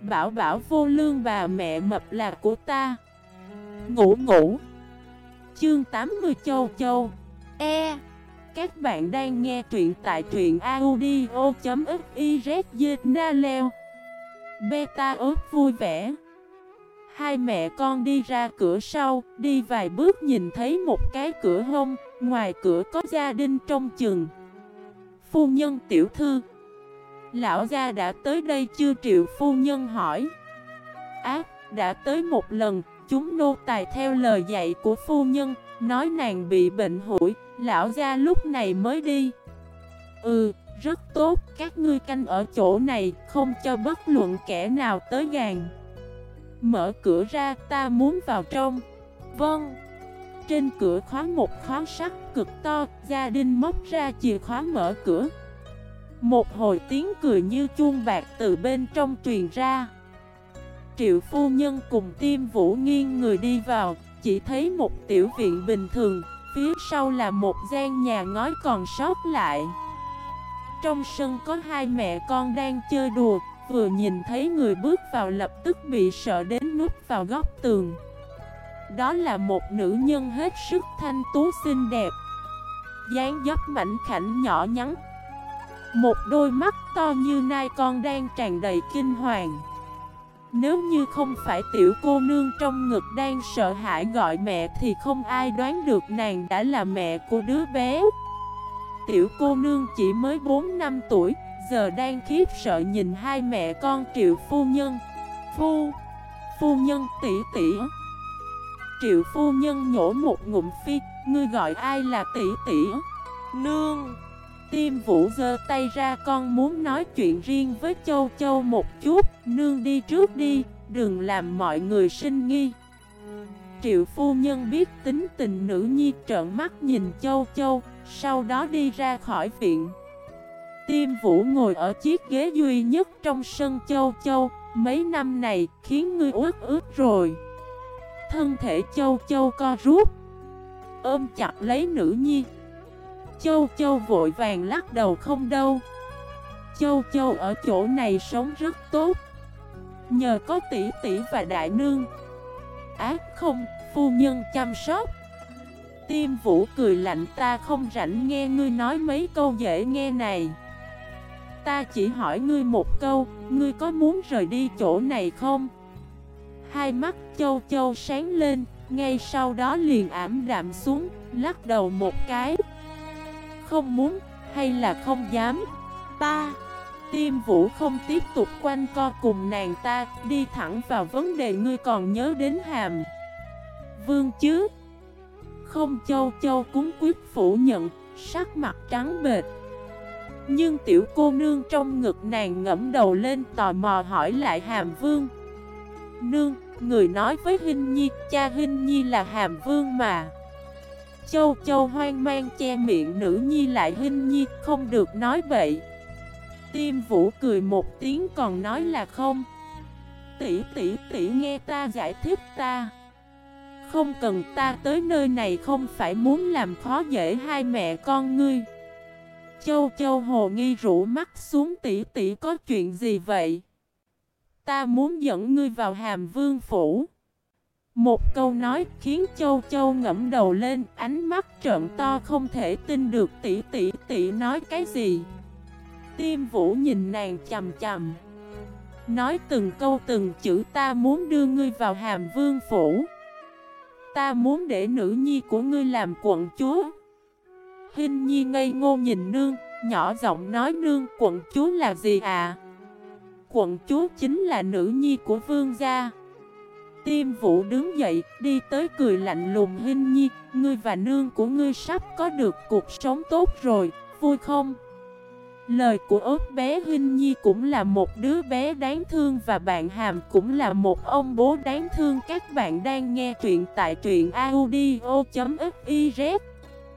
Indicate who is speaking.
Speaker 1: Bảo bảo vô lương bà mẹ mập là của ta. Ngủ ngủ. Chương 80 Châu Châu. E. Các bạn đang nghe truyện tại truyện audio.xyz Na leo Beta ớt vui vẻ. Hai mẹ con đi ra cửa sau, Đi vài bước nhìn thấy một cái cửa hông, Ngoài cửa có gia đình trong chừng. Phu nhân tiểu thư Lão gia đã tới đây chưa triệu phu nhân hỏi? Ác, đã tới một lần Chúng nô tài theo lời dạy của phu nhân Nói nàng bị bệnh hủi Lão gia lúc này mới đi. Ừ, rất tốt Các ngươi canh ở chỗ này Không cho bất luận kẻ nào tới gàn Mở cửa ra ta muốn vào trong. Vâng. Trên cửa khóa một khóa sắt cực to Gia đình móc ra chìa khóa mở cửa một hồi tiếng cười như chuông bạc từ bên trong truyền ra. Triệu phu nhân cùng tiêm vũ nghiêng người đi vào, Chỉ thấy một tiểu viện bình thường, Phía sau là một gian nhà ngói còn sót lại. Trong sân có hai mẹ con đang chơi đùa, Vừa nhìn thấy người bước vào lập tức bị sợ đến nút vào góc tường. Đó là một nữ nhân hết sức thanh tú xinh đẹp. Dáng dấp mảnh khảnh nhỏ nhắn một đôi mắt to như nai con đang tràn đầy kinh hoàng. Nếu như không phải tiểu cô nương trong ngực đang sợ hãi gọi mẹ Thì không ai đoán được nàng đã là mẹ của đứa bé. Tiểu cô nương chỉ mới 4 năm tuổi, Giờ đang khiếp sợ nhìn hai mẹ con triệu phu nhân. Phu Phu nhân tỷ tỷ. Triệu phu nhân nhổ một ngụm phi, Ngươi gọi ai là tỷ tỷ? Nương. Tiêm vũ giơ tay ra con muốn nói chuyện riêng với Châu Châu một chút. Nương đi trước đi, đừng làm mọi người sinh nghi. Triệu phu nhân biết tính tình nữ nhi trợn mắt nhìn Châu Châu Sau đó đi ra khỏi viện. Tiêm vũ ngồi ở chiếc ghế duy nhất trong sân Châu Châu Mấy năm này khiến ngươi ướt ướt rồi. Thân thể Châu Châu co rút Ôm chặt lấy nữ nhi. Châu Châu vội vàng lắc đầu không đâu. Châu Châu ở chỗ này sống rất tốt. Nhờ có tỷ tỷ và đại nương. Ác không, phu nhân chăm sóc. Tiêm vũ cười lạnh ta không rảnh nghe ngươi nói mấy câu dễ nghe này. Ta chỉ hỏi ngươi một câu, ngươi có muốn rời đi chỗ này không? Hai mắt châu châu sáng lên, ngay sau đó liền ảm đạm xuống, lắc đầu một cái không muốn, hay là không dám. Ta Tiêm vũ không tiếp tục quanh co cùng nàng ta Đi thẳng vào vấn đề ngươi còn nhớ đến hàm. Vương chứ? Không châu châu cúng quyết phủ nhận Sắc mặt trắng bệt Nhưng tiểu cô nương trong ngực nàng ngẫm đầu lên tò mò hỏi lại hàm vương. Nương, người nói với Hinh Nhi, cha Hinh Nhi là hàm vương mà. Châu châu hoang mang che miệng nữ nhi lại hình nhi, không được nói vậy Tiêm vũ cười một tiếng còn nói là không. Tỷ tỷ tỷ nghe ta giải thích ta. Không cần ta tới nơi này không phải muốn làm khó dễ hai mẹ con ngươi. Châu châu hồ nghi rũ mắt xuống tỷ tỷ có chuyện gì vậy? Ta muốn dẫn ngươi vào hàm vương phủ một câu nói khiến Châu Châu ngẫm đầu lên, ánh mắt trợn to không thể tin được tỷ tỷ tỷ nói cái gì. Tiêm Vũ nhìn nàng chầm chầm. Nói từng câu từng chữ ta muốn đưa ngươi vào hàm vương phủ. Ta muốn để nữ nhi của ngươi làm quận chúa. Hình nhi ngây ngô nhìn nương, nhỏ giọng nói nương quận chúa là gì à? Quận chúa chính là nữ nhi của vương gia. Tiêm vũ đứng dậy, đi tới cười lạnh lùng Hinh Nhi, ngươi và nương của ngươi sắp có được cuộc sống tốt rồi, vui không? Lời của ớt bé Hinh Nhi cũng là một đứa bé đáng thương và bạn Hàm cũng là một ông bố đáng thương Các bạn đang nghe truyện tại truyện audio.fif